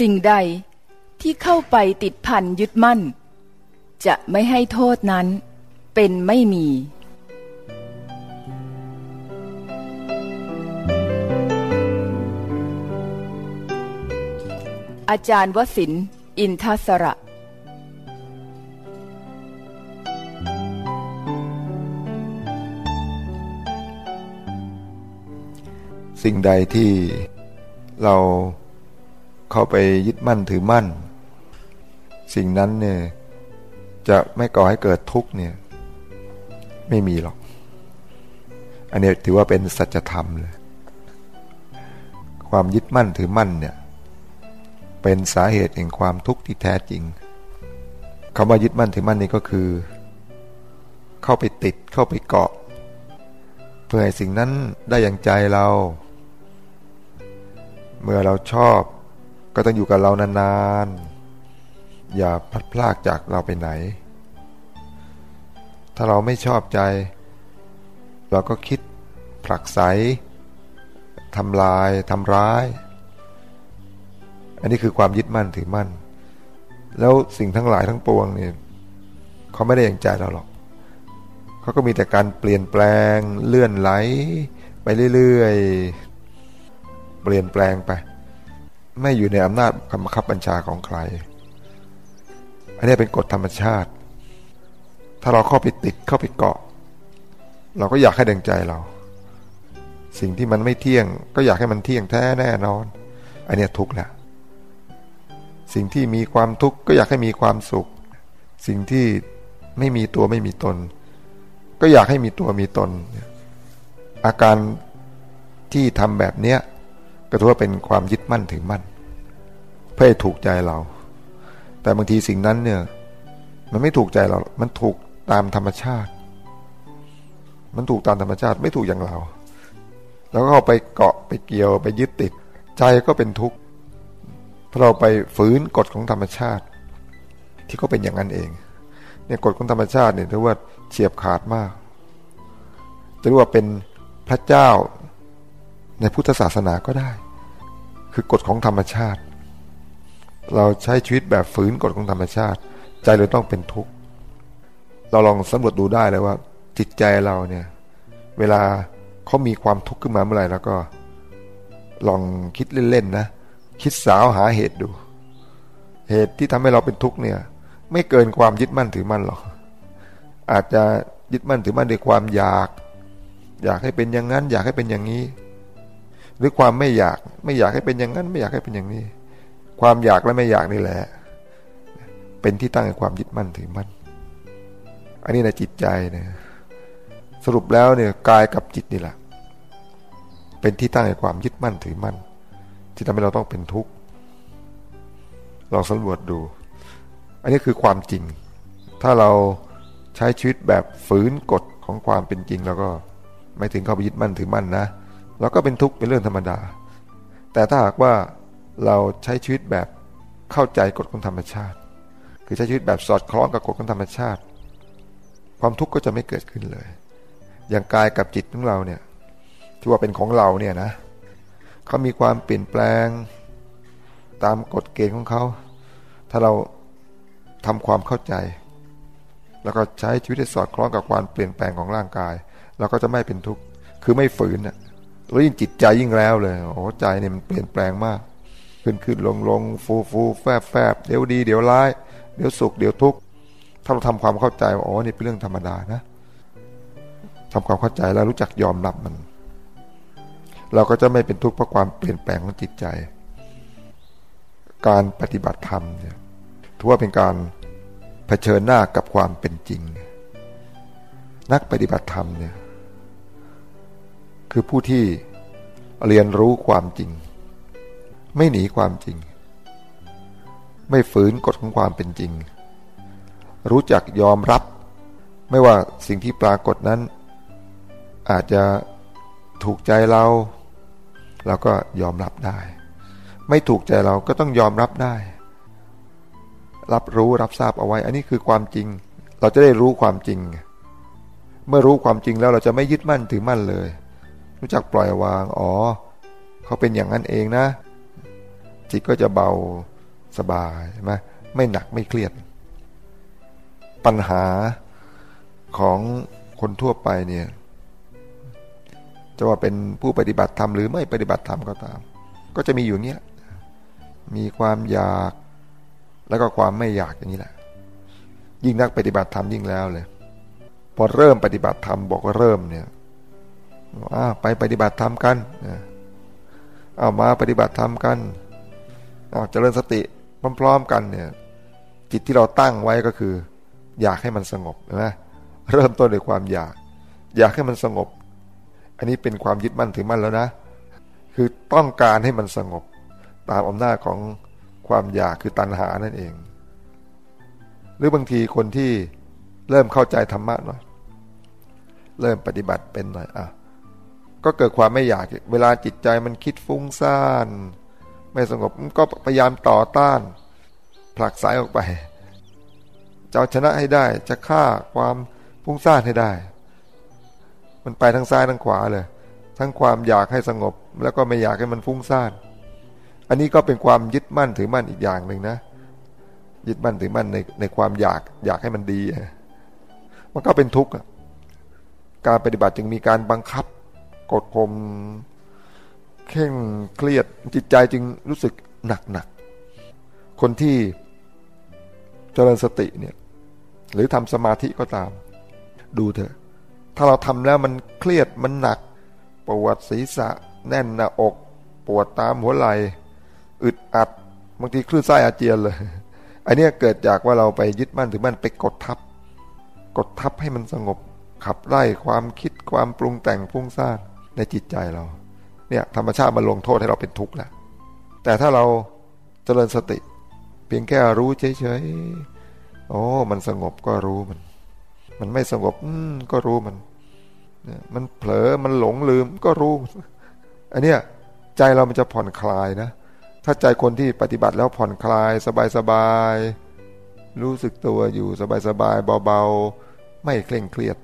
สิ่งใดที่เข้าไปติดพันยึดมั่น จะไม่ให้โทษนั้น เป็นไม่มี อาจารย์วสินอินทศระสิ่งใดที่เราเข้าไปยึดมั่นถือมั่น สิ่งนั้นเนี่ยจะไม่ก่อให้เกิดทุกข์เนี่ย ไม่มีหรอก อันนี้ถือว่าเป็นสัจธรรมเลย ความยึดมั่นถือมั่นเนี่ย เป็นสาเหตุแห่งความทุกข์ที่แท้จริงคำว่ายึดมั่นถือมั่นนี่ก็คือ เข้าไปติดเข้าไปเกาะ เพื่อให้สิ่งนั้นได้อย่างใจเรา เมื่อเราชอบ ก็ต้องอยู่กับเรานานๆ อย่าพลัดพรากจากเราไปไหน ถ้าเราไม่ชอบใจ เราก็คิดผลักไสทำลายทำร้าย อันนี้คือความยึดมั่นถือมั่น แล้วสิ่งทั้งหลายทั้งปวงเนี่ยเขาไม่ได้อย่างใจเราหรอกเขาก็มีแต่การเปลี่ยนแปลงเลื่อนไหล ไปเรื่อยๆ เปลี่ยนแปลงไป ไม่อยู่ในอำนาจคำบังคับบัญชาของใคร อันนี้เป็นกฎธรรมชาติ ถ้าเราเข้าไปติดเข้าไปเกาะ เราก็อยากให้ดังใจเรา สิ่งที่มันไม่เที่ยง ก็อยากให้มันเที่ยงแท้แน่นอน อันนี้ทุกข์แหละสิ่งที่มีความทุกข์ก็อยากให้มีความสุข สิ่งที่ไม่มีตัวไม่มีตน ก็อยากให้มีตัวมีตน อาการที่ทำแบบเนี้ยก็ถือว่าเป็นความยึดมั่นถือมั่น เพื่อถูกใจเรา แต่บางทีสิ่งนั้นเนี่ย มันไม่ถูกใจเรา มันถูก ตามธรรมชาติ มันถูกตามธรรมชาติไม่ถูกอย่างเรา แล้วก็ไปเกาะไปเกี่ยวไปยึดติด ใจก็เป็นทุกข์เพราะเราไปฝืนกฎของธรรมชาติ ที่ก็เป็นอย่างนั้นเองเนี่ยกฎของธรรมชาติเนี่ยถือว่าเฉียบขาดมากจะรู้ว่าเป็นพระเจ้าในพุทธศาสนาก็ได้ คือกฎของธรรมชาติ เราใช้ชีวิตแบบฝืนกฎของธรรมชาติ ใจเราต้องเป็นทุกข์ เราลองสำรวจดูได้เลยว่า จิตใจเราเนี่ย เวลาเขามีความทุกข์ขึ้นมาเมื่อไหร่แล้วก็ ลองคิดเล่นๆนะคิดสาวหาเหตุดู เหตุที่ทำให้เราเป็นทุกข์เนี่ย ไม่เกินความยึดมั่นถือมั่นหรอกอาจจะยึดมั่นถือมั่นด้วยความอยาก อยากให้เป็นอย่างนั้น อยากให้เป็นอย่างนี้ หรือความไม่อยากไม่อยากให้เป็นอย่างนั้น ไม่อยากให้เป็นอย่างนี้ ความอยากและไม่อยากนี่แหละ เป็นที่ตั้งแห่งความยึดมั่นถือมั่น อันนี้ในจิตใจเนี่ยสรุปแล้วเนี่ยกายกับจิตนี่แหละ เป็นที่ตั้งแห่งความยึดมั่นถือมั่น ที่ทำให้เราต้องเป็นทุกข์ลองสำรวจดู อันนี้คือความจริง ถ้าเราใช้ชีวิตแบบฝืนกฎของความเป็นจริงแล้วก็ไม่ถึงเข้าไปยึดมั่นถือมั่นนะเราก็เป็นทุกข์เป็นเรื่องธรรมดา แต่ถ้าหากว่าเราใช้ชีวิตแบบเข้าใจกฎของธรรมชาติ คือใช้ชีวิตแบบสอดคล้องกับกฎของธรรมชาติ ความทุกข์ก็จะไม่เกิดขึ้นเลย อย่างกายกับจิตของเราเนี่ยที่ว่าเป็นของเราเนี่ยนะเขามีความเปลี่ยนแปลงตามกฎเกณฑ์ของเขา ถ้าเราทำความเข้าใจ แล้วก็ใช้ชีวิตให้สอดคล้องกับความเปลี่ยนแปลงของร่างกาย เราก็จะไม่เป็นทุกข์ คือไม่ฝืนอะแล้วยิ่งจิตใจยิ่งแล้วเลย โอ้ใจเนี่ยมันเปลี่ยนแปลงมาก ขึ้นขึ้นลงลงฟูฟูแฟบแฟบเดี๋ยวดี เดี๋ยวร้าย เดี๋ยวสุข เดี๋ยวทุกข์ ถ้าเราทำความเข้าใจว่าอ๋อนี่เป็นเรื่องธรรมดานะทำความเข้าใจแล้วรู้จักยอมรับมัน เราก็จะไม่เป็นทุกข์เพราะความเปลี่ยนแปลงของจิตใจ การปฏิบัติธรรมเนี่ยถือว่าเป็นการเผชิญหน้ากับความเป็นจริง นักปฏิบัติธรรมเนี่ยคือผู้ที่เรียนรู้ความจริง ไม่หนีความจริง ไม่ฝืนกฎของความเป็นจริง รู้จักยอมรับ ไม่ว่าสิ่งที่ปรากฏนั้น อาจจะถูกใจเราเราก็ยอมรับได้ ไม่ถูกใจเราก็ต้องยอมรับได้ รับรู้รับทราบเอาไว้ อันนี้คือความจริง เราจะได้รู้ความจริง เมื่อรู้ความจริงแล้วเราจะไม่ยึดมั่นถือมั่นเลย รู้จักปล่อยวาง อ๋อ เขาเป็นอย่างนั้นเองนะ จิตก็จะเบาสบายใช่ไหมไม่หนักไม่เครียด ปัญหาของคนทั่วไปเนี่ยจะว่าเป็นผู้ปฏิบัติธรรมหรือไม่ปฏิบัติธรรมก็ตาม ก็จะมีอยู่เนี้ยมีความอยากแล้วก็ความไม่อยากอย่างนี้แหละ ยิ่งนักปฏิบัติธรรมยิ่งแล้วเลย พอเริ่มปฏิบัติธรรมบอกว่าเริ่มเนี่ยอ้าไปปฏิบัติธรรมกันเอามาปฏิบัติธรรมกันเอาเจริญสติพร้อม ๆ กันเนี่ย จิตที่เราตั้งไว้ก็คือ อยากให้มันสงบนะเริ่มต้นด้วยความอยาก อยากให้มันสงบ อันนี้เป็นความยึดมั่นถือมั่นแล้วนะ คือต้องการให้มันสงบ ตามอำนาจของความอยากคือตัณหานั่นเอง หรือบางทีคนที่เริ่มเข้าใจธรรมะหน่อยเริ่มปฏิบัติเป็นหน่อยอะก็เกิดความไม่อยาก เวลาจิตใจมันคิดฟุ้งซ่าน ไม่สงบก็พยายามต่อต้าน ผลักสายออกไป จะเอาชนะให้ได้ จะฆ่าความฟุ้งซ่านให้ได้ มันไปทั้งซ้ายทั้งขวาเลย ทั้งความอยากให้สงบ แล้วก็ไม่อยากให้มันฟุ้งซ่านอันนี้ก็เป็นความยึดมั่นถือมั่นอีกอย่างหนึ่งนะ ยึดมั่นถือมั่นในในความอยากอยากให้มันดี มันก็เป็นทุกข์การปฏิบัติจึงมีการบังคับกดข่มเข่งเครียดจิตใจจึงรู้สึกหนักหนักคนที่เจริญสติเนี่ย หรือทำสมาธิก็ตาม ดูเถอะ ถ้าเราทำแล้วมันเครียดมันหนัก ปวดศีรษะ แน่นหน้าอก ปวดตามหัวไหล่อึดอัดบางทีคลื่นไส้อาเจียนเลยอันนี้เกิดจากว่าเราไปยึดมั่นถือมั่นไปกดทับ กดทับให้มันสงบ ขับไล่ความคิดความปรุงแต่งพุ่งซ่านในจิตใจเรา เนี่ยธรรมชาติมาลงโทษให้เราเป็นทุกข์แล้วแต่ถ้าเราเจริญสติ เพียงแค่รู้เฉยๆ โอ้มันสงบก็รู้มัน มันไม่สงบก็รู้มันมันเผลอมันหลงลืมก็รู้ อันเนี้ยใจเรามันจะผ่อนคลายนะ ถ้าใจคนที่ปฏิบัติแล้วผ่อนคลาย สบายๆรู้สึกตัวอยู่สบายๆเบาๆ ไม่เคร่งเครียด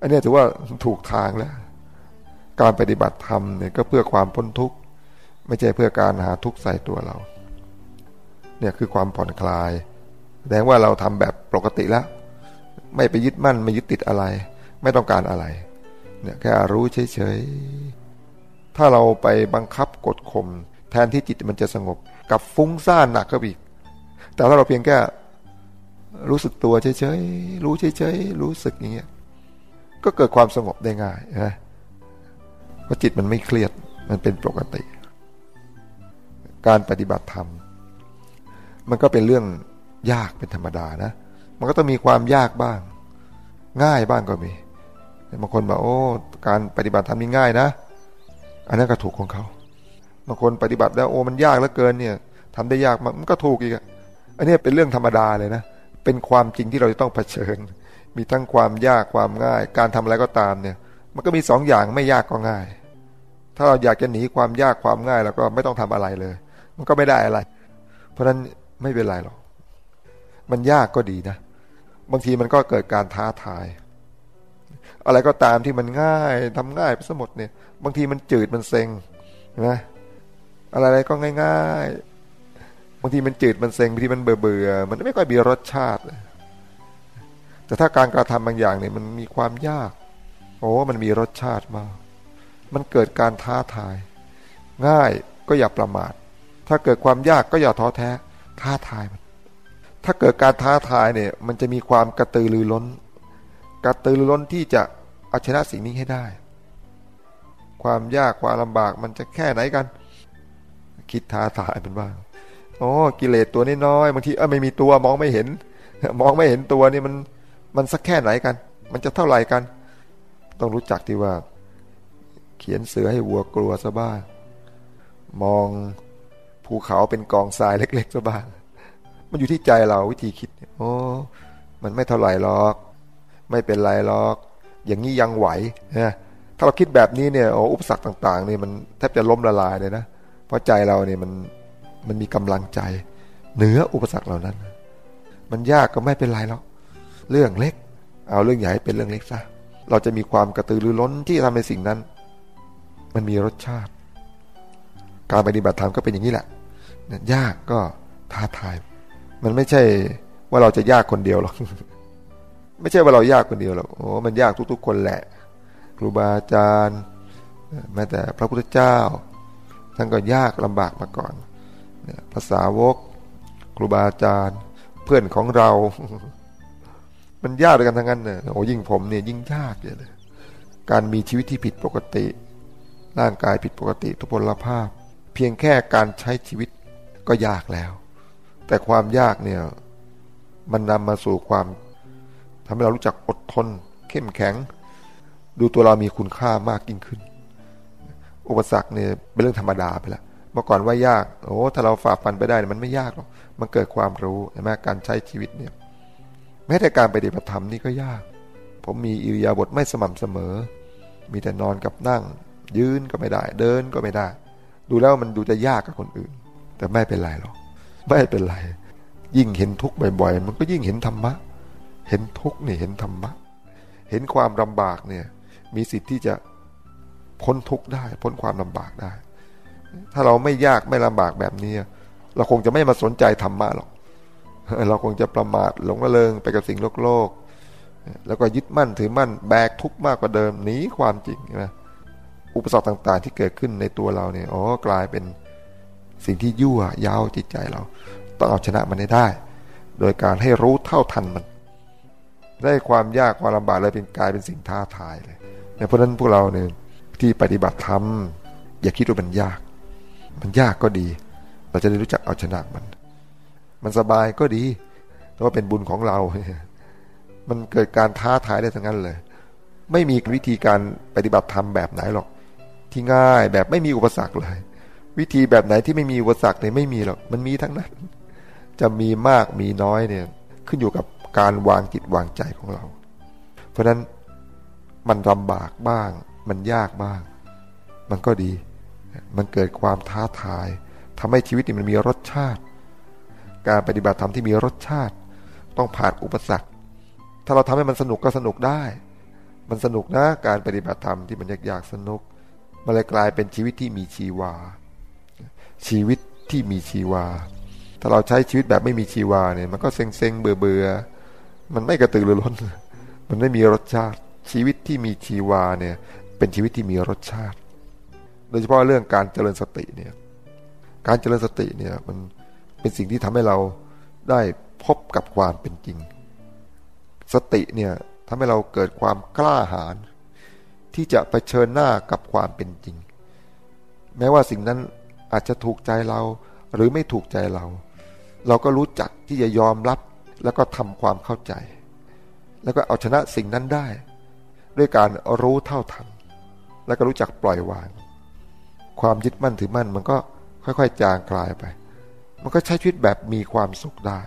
อันนี้ถือว่าถูกทางแล้ว การปฏิบัติธรรมเนี่ยก็เพื่อความพ้นทุกข์ ไม่ใช่เพื่อการหาทุกข์ใส่ตัวเรา เนี่ยคือความผ่อนคลาย แสดงว่าเราทำแบบปกติแล้ว ไม่ไปยึดมั่นไม่ยึดติดอะไร ไม่ต้องการอะไรเนี่ยแค่รู้เฉยๆถ้าเราไปบังคับกดข่มแทนที่จิตมันจะสงบกับฟุ้งซ่านหนักก็อีก แต่ถ้าเราเพียงแค่รู้สึกตัวเฉยๆรู้เฉยๆรู้สึกอย่างเงี้ยก็เกิดความสงบได้ง่ายนะเพราะจิตมันไม่เครียดมันเป็นปกติ การปฏิบัติธรรม มันก็เป็นเรื่อง ยากเป็นธรรมดานะ มันก็ต้องมีความยากบ้าง ง่ายบ้างก็มีบางคนบอกโอ้การปฏิบัติธรรมนี่ง่ายนะ อันนั้นก็ถูกของเขาบางคนปฏิบัติแล้วโอ้มันยากเหลือเกินเนี่ยทำได้ยากมันก็ถูกอีกอันนี้เป็นเรื่องธรรมดาเลยนะเป็นความจริงที่เราจะต้องเผชิญ มีทั้งความยากความง่าย การทำอะไรก็ตามเนี่ย มันก็มีสองอย่างไม่ยากก็ง่าย ถ้าเราอยากจะหนีความยากความง่าย แล้วก็ไม่ต้องทำอะไรเลย มันก็ไม่ได้อะไร เพราะฉะนั้นไม่เป็นไรหรอก มันยากก็ดีนะ บางทีมันก็เกิดการท้าทาย อะไรก็ตามที่มันง่ายทำง่ายไปสมดเนี่ย บางทีมันจืดมันเซ็งนะอะไรๆก็ง่ายๆบางทีมันจืดมันเซ็งบางทีมันเบื่อเบื่อมันไม่ค่อยมีรสชาติ แต่ถ้าการกระทำบางอย่างเนี่ยมันมีความยาก โอ้มันมีรสชาติมากมันเกิดการท้าทาย ง่ายก็อย่าประมาท ถ้าเกิดความยากก็อย่าท้อแท้ ท้าทายมัน ถ้าเกิดการท้าทายเนี่ยมันจะมีความกระตือรือร้น กระตือรือร้นที่จะเอาชนะสิ่งนี้ให้ได้ ความยากความลำบากมันจะแค่ไหนกัน คิดท้าทายเป็นบ้างโอ้กิเลสตัวน้อยบางทีเออไม่มีตัวมองไม่เห็น มองไม่เห็นตัวนี่มันมันสักแค่ไหนกัน มันจะเท่าไหร่กัน ต้องรู้จักที่ว่า เขียนเสือให้วัวกลัวซะบ้างมองภูเขาเป็นกองทรายเล็กๆซะบ้าง มันอยู่ที่ใจเราวิธีคิดโอ้มันไม่เท่าไหร่หรอก ไม่เป็นไรหรอก อย่างนี้ยังไหวนะถ้าเราคิดแบบนี้เนี่ยโอ้อุปสรรคต่างๆนี่มันแทบจะล้มละลายเลยนะเพราะใจเราเนี่ยมันมันมีกำลังใจ เหนืออุปสรรคเหล่านั้น มันยากก็ไม่เป็นไรหรอกเรื่องเล็ก เอาเรื่องใหญ่เป็นเรื่องเล็กซะเราจะมีความกระตือรือร้นที่ทำในสิ่งนั้น มันมีรสชาติ การปฏิบัติธรรมก็เป็นอย่างนี้แหละยากก็ท้าทาย มันไม่ใช่ว่าเราจะยากคนเดียวหรอกไม่ใช่ว่าเรายากคนเดียวหรอกโอ้มันยากทุก ๆ คนแหละ ครูบาอาจารย์แม้แต่พระพุทธเจ้าท่านก็ยากลำบากมาก่อนภาษาวก ครูบาอาจารย์ เพื่อนของเรา มันยากด้วยกันทั้งนั้นเนี่ยโอ้ยิ่งผมเนี่ยยิ่งยากเลย การมีชีวิตที่ผิดปกติ ร่างกายผิดปกติทุพพลภาพ เพียงแค่การใช้ชีวิตก็ยากแล้ว แต่ความยากเนี่ยมันนำมาสู่ความทำให้เรารู้จักอดทน เข้มแข็ง ดูตัวเรามีคุณค่ามากยิ่งขึ้น อุปสรรคเนี่ยเป็นเรื่องธรรมดาไปแล้วเมื่อก่อนว่ายากโอ้ถ้าเราฝ่าฟันไปได้มันไม่ยากหรอกมันเกิดความรู้ใช่ไหมการใช้ชีวิตเนี่ยแม้แต่การปฏิบัติธรรมนี่ก็ยาก ผมมีอิริยาบถไม่สม่ำเสมอ มีแต่นอนกับนั่ง ยืนก็ไม่ได้ เดินก็ไม่ได้ ดูแล้วมันดูจะยากกับคนอื่น แต่ไม่เป็นไรหรอก ไม่เป็นไร ยิ่งเห็นทุกข์บ่อยๆ มันก็ยิ่งเห็นธรรมะ เห็นทุกข์นี่เห็นธรรมะ เห็นความลำบากเนี่ย มีสิทธิ์ที่จะพ้นทุกข์ได้ พ้นความลำบากได้ ถ้าเราไม่ยากไม่ลำบากแบบนี้เราคงจะไม่มาสนใจธรรมะหรอกเราคงจะประมาทหลงระเริงไปกับสิ่งโลกโลก แล้วก็ยึดมั่นถือมั่นแบกทุกข์มากกว่าเดิมหนีความจริงนะอุปสรรคต่างๆ ที่เกิดขึ้นในตัวเราเนี่ยอ๋อกลายเป็น สิ่งที่ยั่วยาวจิตใจเรา ต้องเอาชนะมันให้ได้ โดยการให้รู้เท่าทันมัน ได้ความยากความลำบากเลยเป็นกลายเป็นสิ่งท้าทายเลยเพราะนั้นพวกเราเนี่ยที่ปฏิบัติธรรมอย่าคิดว่ามันยาก มันยากก็ดี เราจะได้รู้จักเอาชนะมัน มันสบายก็ดีแต่ว่าเป็นบุญของเรา มันเกิดการท้าทายได้ทั้งนั้นเลย ไม่มีวิธีการปฏิบัติธรรมแบบไหนหรอก ที่ง่ายแบบไม่มีอุปสรรคเลย วิธีแบบไหนที่ไม่มีอุปสรรคเนี่ยไม่มีหรอกมันมีทั้งนั้น จะมีมากมีน้อยเนี่ยขึ้นอยู่กับการวางจิตวางใจของเรา เพราะฉะนั้นมันลำบากบ้าง มันยากบ้าง มันก็ดี มันเกิดความท้าทายทำให้ชีวิตมันมีรสชาติ การปฏิบัติธรรมที่มีรสชาติ ต้องผ่านอุปสรรค ถ้าเราทำให้มันสนุกก็สนุกได้ มันสนุกนะการปฏิบัติธรรมที่มันยากๆสนุก มันเลยกลายเป็นชีวิตที่มีชีวา ชีวิตที่มีชีวา ถ้าเราใช้ชีวิตแบบไม่มีชีวาเนี่ย มันก็เซ็งๆเบื่อๆมันไม่กระตือรือร้น มันไม่มีรสชาติ ชีวิตที่มีชีวาเนี่ย เป็นชีวิตที่มีรสชาติ โดยเฉพาะเรื่องการเจริญสติเนี่ย การเจริญสติเนี่ยมันเป็นสิ่งที่ทำให้เราได้พบกับความเป็นจริง สติเนี่ยทำให้เราเกิดความกล้าหาญที่จะไปเชิญหน้ากับความเป็นจริง แม้ว่าสิ่งนั้น อาจจะถูกใจเราหรือไม่ถูกใจเรา เราก็รู้จักที่จะยอมรับแล้วก็ทำความเข้าใจ แล้วก็เอาชนะสิ่งนั้นได้ ด้วยการรู้เท่าทัน แล้วก็รู้จักปล่อยวาง ความยึดมั่นถือมั่นมันก็ค่อยๆ จางคลายไป มันก็ใช้ชีวิตแบบมีความสุขได้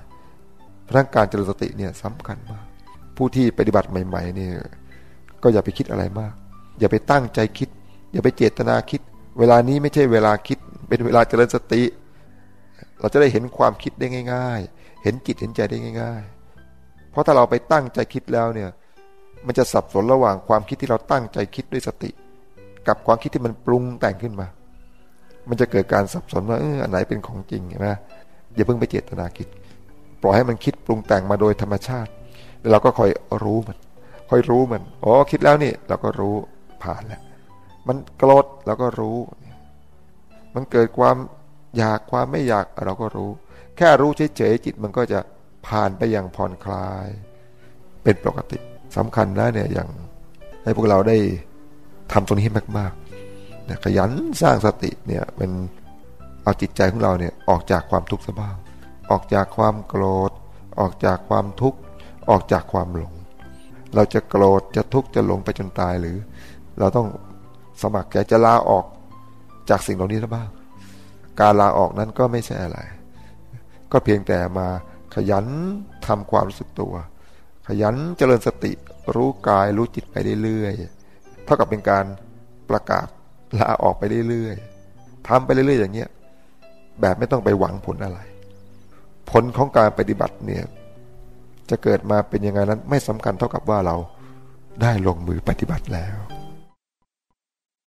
พราะการเจริญสติเนี่ยสำคัญมาก ผู้ที่ปฏิบัติใหม่ๆเนี่ยก็อย่าไปคิดอะไรมาก อย่าไปตั้งใจคิด อย่าไปเจตนาคิด เวลานี้ไม่ใช่เวลาคิด เป็นเวลาเจริญสติ เราจะได้เห็นความคิดได้ง่าย ๆ เห็นจิตเห็นใจได้ง่าย ๆ เพราะถ้าเราไปตั้งใจคิดแล้วเนี่ย มันจะสับสนระหว่างความคิดที่เราตั้งใจคิดด้วยสติ กับความคิดที่มันปรุงแต่งขึ้นมา มันจะเกิดการสับสนว่าเอออันไหนเป็นของจริงใช่ไหมอย่าเพิ่งไปเจตนาคิด ปล่อยให้มันคิดปรุงแต่งมาโดยธรรมชาติ แล้วเราก็คอยรู้มันคอยรู้มัน อ๋อ คิดแล้วนี่ เราก็รู้ผ่านแล้ว มันโกรธเราก็รู้ มันเกิดความอยากความไม่อยากเราก็รู้ แค่รู้เฉยๆจิตมันก็จะผ่านไปอย่างผ่อนคลาย เป็นปกติสำคัญนะเนี่ยอย่างให้พวกเราได้ทำตรงนี้มากนะขยันสร้างสติเนี่ยเป็นเอาจิตใจของเราเนี่ยออกจากความทุกข์ซะบ้างออกจากความโกรธ ออกจากความทุกข์ ออกจากความหลง เราจะโกรธจะทุกข์จะหลงไปจนตายหรือ เราต้องสมัครใจจะลาออก จากสิ่งเหล่านี้ซะบ้าง การลาออกนั้นก็ไม่ใช่อะไร ก็เพียงแต่มาขยันทำความรู้สึกตัว ขยันเจริญสติรู้กายรู้จิตไปเรื่อยๆ เท่ากับเป็นการประกาศลาออกไปเรื่อยๆทำไปเรื่อยๆ อย่างเงี้ย แบบไม่ต้องไปหวังผลอะไร ผลของการปฏิบัติเนี่ยจะเกิดมาเป็นยังไงนั้นไม่สำคัญเท่ากับว่าเราได้ลงมือปฏิบัติแล้ว